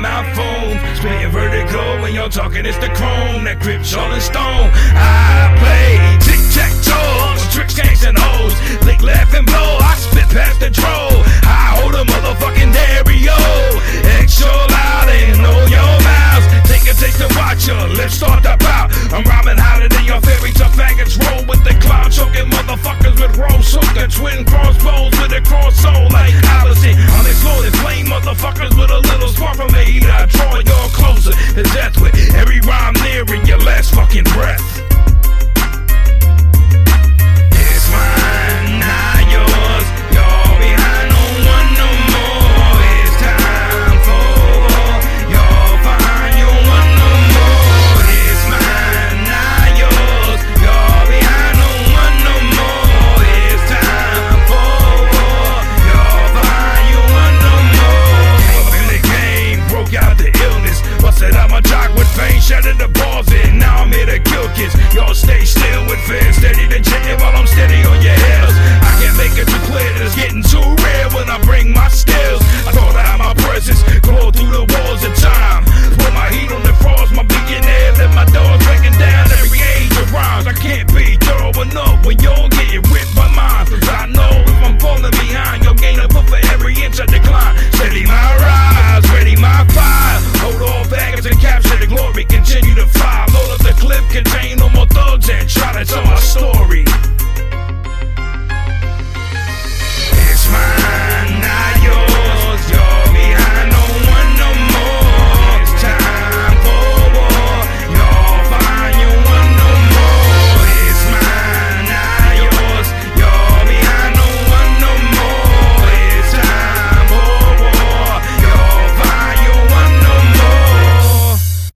my phone. Spitting vertical when y'all talking, it's the chrome that grips all in stone. I play. from the heat, I draw y'all closer.